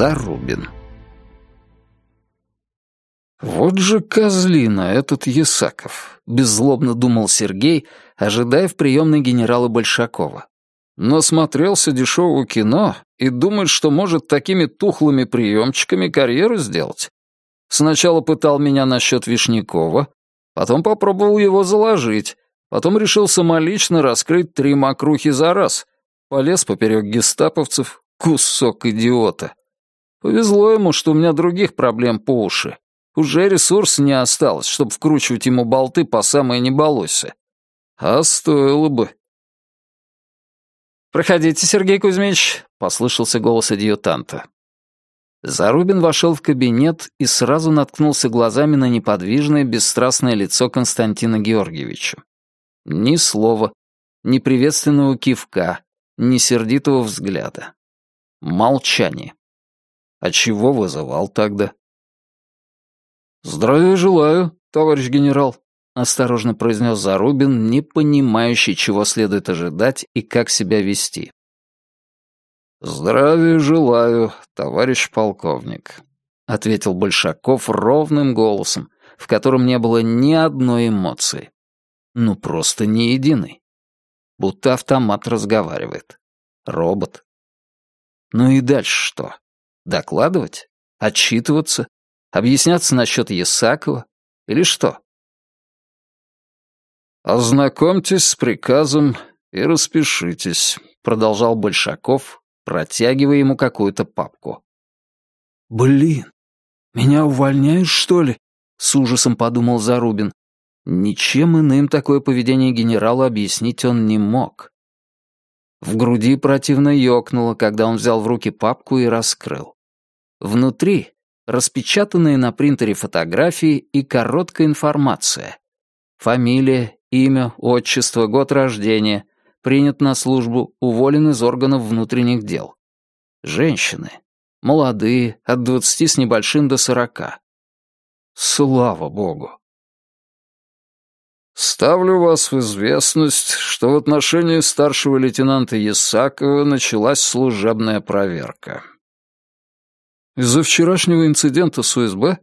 Зарубин. «Вот же козлина этот Есаков», — беззлобно думал Сергей, ожидая в приемной генерала Большакова. Насмотрелся дешевого кино и думает, что может такими тухлыми приемчиками карьеру сделать. Сначала пытал меня насчет Вишнякова, потом попробовал его заложить, потом решил самолично раскрыть три мокрухи за раз. Полез поперек гестаповцев, кусок идиота. Повезло ему, что у меня других проблем по уши. Уже ресурс не осталось, чтобы вкручивать ему болты по самой неболосе. А стоило бы. «Проходите, Сергей Кузьмич», — послышался голос адъютанта. Зарубин вошел в кабинет и сразу наткнулся глазами на неподвижное, бесстрастное лицо Константина Георгиевича. Ни слова, ни приветственного кивка, ни сердитого взгляда. Молчание. А чего вызывал тогда? «Здравия желаю, товарищ генерал», — осторожно произнес Зарубин, не понимающий, чего следует ожидать и как себя вести. «Здравия желаю, товарищ полковник», — ответил Большаков ровным голосом, в котором не было ни одной эмоции. Ну, просто ни единой. Будто автомат разговаривает. Робот. Ну и дальше что? Докладывать? Отчитываться? Объясняться насчет Ясакова? Или что? «Ознакомьтесь с приказом и распишитесь», — продолжал Большаков, протягивая ему какую-то папку. «Блин, меня увольняют, что ли?» — с ужасом подумал Зарубин. Ничем иным такое поведение генерала объяснить он не мог. В груди противно ёкнуло, когда он взял в руки папку и раскрыл. Внутри распечатанные на принтере фотографии и короткая информация. Фамилия, имя, отчество, год рождения, принят на службу, уволен из органов внутренних дел. Женщины. Молодые, от двадцати с небольшим до сорока. Слава богу. Ставлю вас в известность, что в отношении старшего лейтенанта Ясакова началась служебная проверка. Из-за вчерашнего инцидента с УСБ?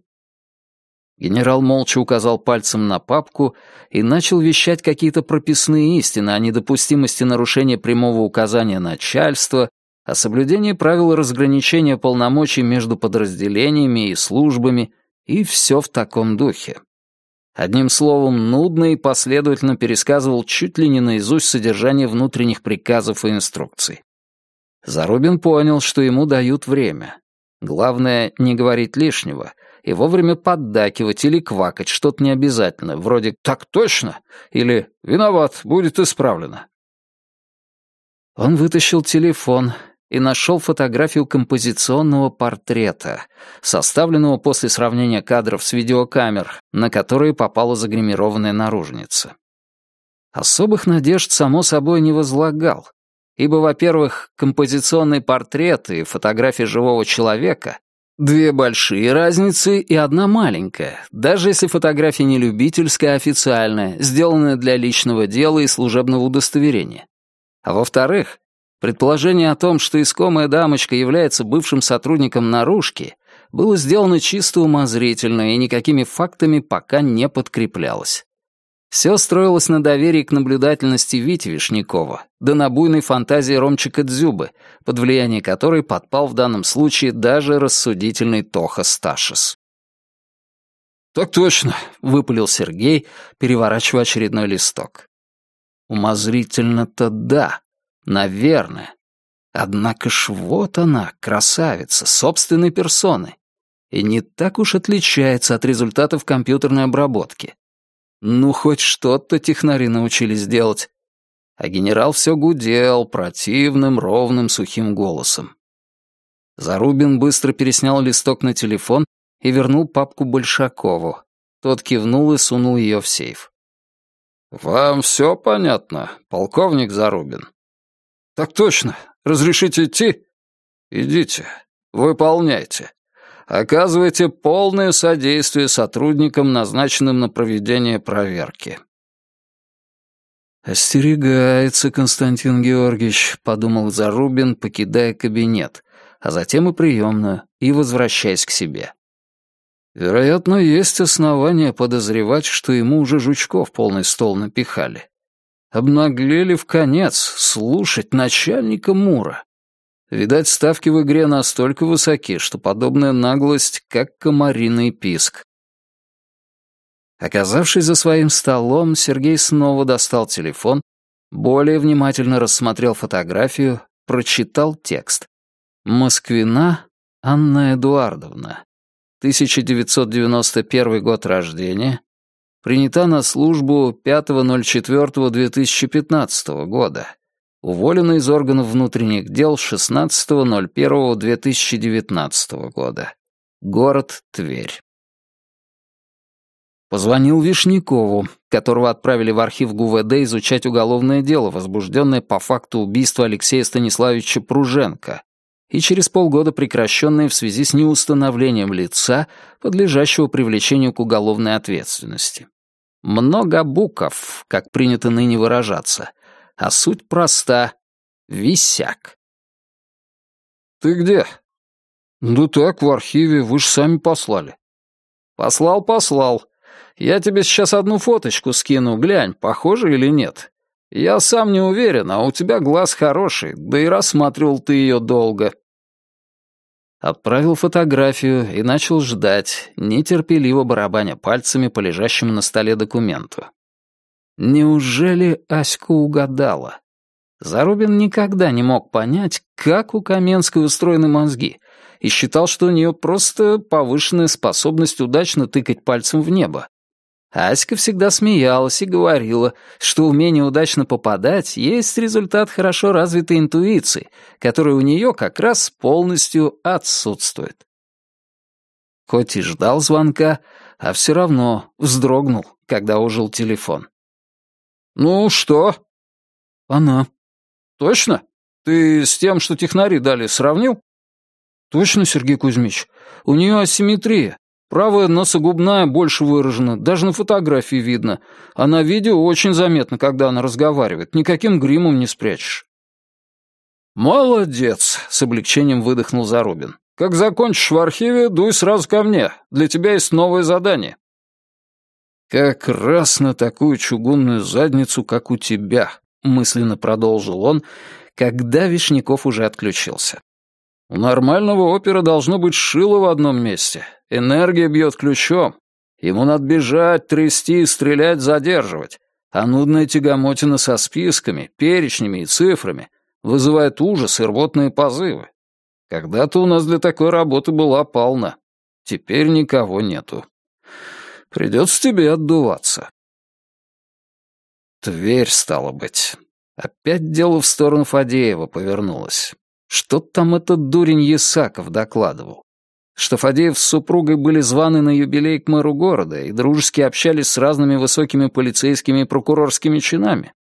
Генерал молча указал пальцем на папку и начал вещать какие-то прописные истины о недопустимости нарушения прямого указания начальства, о соблюдении правил разграничения полномочий между подразделениями и службами, и все в таком духе. Одним словом, нудно и последовательно пересказывал чуть ли не наизусть содержание внутренних приказов и инструкций. Зарубин понял, что ему дают время. Главное, не говорить лишнего и вовремя поддакивать или квакать что-то необязательное, вроде «так точно» или «виноват, будет исправлено». Он вытащил телефон, и нашел фотографию композиционного портрета, составленного после сравнения кадров с видеокамер, на которые попала загримированная наружница. Особых надежд, само собой, не возлагал, ибо, во-первых, композиционный портрет и фотография живого человека — две большие разницы и одна маленькая, даже если фотография не любительская, а официальная, сделанная для личного дела и служебного удостоверения. А во-вторых, Предположение о том, что искомая дамочка является бывшим сотрудником наружки, было сделано чисто умозрительно и никакими фактами пока не подкреплялось. Все строилось на доверии к наблюдательности Вити Вишнякова, да на буйной фантазии Ромчика Дзюбы, под влияние которой подпал в данном случае даже рассудительный Тоха Сташис. «Так точно», — выпалил Сергей, переворачивая очередной листок. «Умозрительно-то да, Наверное. Однако ж вот она, красавица, собственной персоны. И не так уж отличается от результатов компьютерной обработки. Ну, хоть что-то технари научились делать. А генерал все гудел противным, ровным, сухим голосом. Зарубин быстро переснял листок на телефон и вернул папку Большакову. Тот кивнул и сунул ее в сейф. «Вам все понятно, полковник Зарубин?» «Так точно. Разрешите идти?» «Идите. Выполняйте. Оказывайте полное содействие сотрудникам, назначенным на проведение проверки». «Остерегается Константин Георгиевич», — подумал Зарубин, покидая кабинет, а затем и приемную, и возвращаясь к себе. Вероятно, есть основания подозревать, что ему уже жучков полный стол напихали. Обнаглели в конец слушать начальника Мура. Видать, ставки в игре настолько высоки, что подобная наглость, как комариный писк. Оказавшись за своим столом, Сергей снова достал телефон, более внимательно рассмотрел фотографию, прочитал текст. «Москвина Анна Эдуардовна. 1991 год рождения. Принята на службу 5.04.2015 года. Уволена из органов внутренних дел 16.01.2019 года. Город Тверь. Позвонил Вишнякову, которого отправили в архив ГУВД изучать уголовное дело, возбужденное по факту убийства Алексея Станиславовича Пруженко, и через полгода прекращенное в связи с неустановлением лица, подлежащего привлечению к уголовной ответственности. Много букв, как принято ныне выражаться, а суть проста — висяк. «Ты где?» «Да так, в архиве, вы же сами послали». «Послал, послал. Я тебе сейчас одну фоточку скину, глянь, похоже или нет. Я сам не уверен, а у тебя глаз хороший, да и рассматривал ты ее долго». Отправил фотографию и начал ждать, нетерпеливо барабаня пальцами по лежащему на столе документу. Неужели Аська угадала? Зарубин никогда не мог понять, как у Каменской устроены мозги, и считал, что у нее просто повышенная способность удачно тыкать пальцем в небо. Аська всегда смеялась и говорила, что умение удачно попадать есть результат хорошо развитой интуиции, которая у нее как раз полностью отсутствует. Хоть и ждал звонка, а все равно вздрогнул, когда ужил телефон. «Ну, что?» «Она». «Точно? Ты с тем, что технари дали, сравнил?» «Точно, Сергей Кузьмич. У нее асимметрия. Правая носогубная больше выражена, даже на фотографии видно, а на видео очень заметно, когда она разговаривает, никаким гримом не спрячешь. «Молодец!» — с облегчением выдохнул Зарубин. «Как закончишь в архиве, дуй сразу ко мне. Для тебя есть новое задание». «Как раз на такую чугунную задницу, как у тебя», — мысленно продолжил он, когда Вишняков уже отключился. «У нормального опера должно быть шило в одном месте, Энергия бьет ключом. Ему надо бежать, трясти, стрелять, задерживать. А нудная тягомотина со списками, перечнями и цифрами вызывает ужас и рвотные позывы. Когда-то у нас для такой работы была полна. Теперь никого нету. Придется тебе отдуваться. Тверь, стало быть. Опять дело в сторону Фадеева повернулось. Что там этот дурень Есаков докладывал? что Фадеев с супругой были званы на юбилей к мэру города и дружески общались с разными высокими полицейскими и прокурорскими чинами.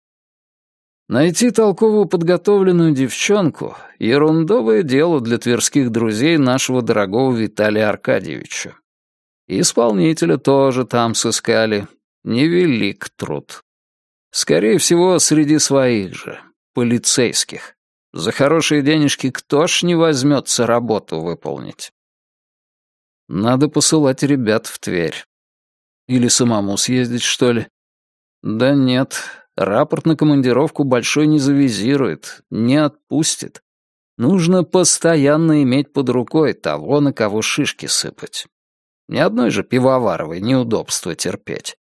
Найти толковую подготовленную девчонку — ерундовое дело для тверских друзей нашего дорогого Виталия Аркадьевича. Исполнителя тоже там сыскали. Невелик труд. Скорее всего, среди своих же, полицейских. За хорошие денежки кто ж не возьмется работу выполнить? Надо посылать ребят в Тверь. Или самому съездить, что ли? Да нет, рапорт на командировку большой не завизирует, не отпустит. Нужно постоянно иметь под рукой того, на кого шишки сыпать. Ни одной же пивоваровой неудобства терпеть.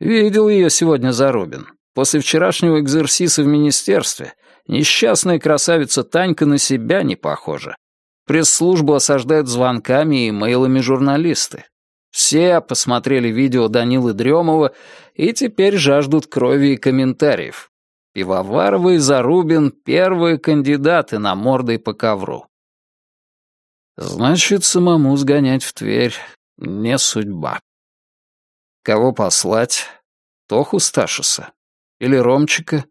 Видел ее сегодня Зарубин. После вчерашнего экзерсиса в министерстве несчастная красавица Танька на себя не похожа. Пресс-службу осаждают звонками и мейлами журналисты. Все посмотрели видео Данилы Дремова и теперь жаждут крови и комментариев. Пивоварова и Зарубин — первые кандидаты на мордой по ковру. Значит, самому сгонять в Тверь не судьба. Кого послать? Тоху Сташиса? Или Ромчика?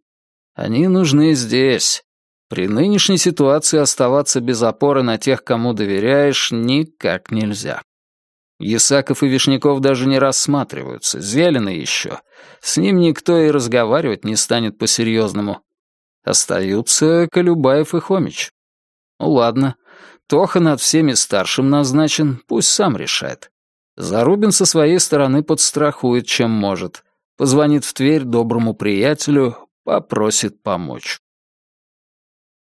Они нужны здесь, при нынешней ситуации оставаться без опоры на тех, кому доверяешь, никак нельзя. Ясаков и Вишняков даже не рассматриваются, зеленый еще. С ним никто и разговаривать не станет по-серьезному. Остаются Колюбаев и Хомич. Ну ладно, Тоха над всеми старшим назначен, пусть сам решает. Зарубин со своей стороны подстрахует, чем может. Позвонит в Тверь доброму приятелю, попросит помочь.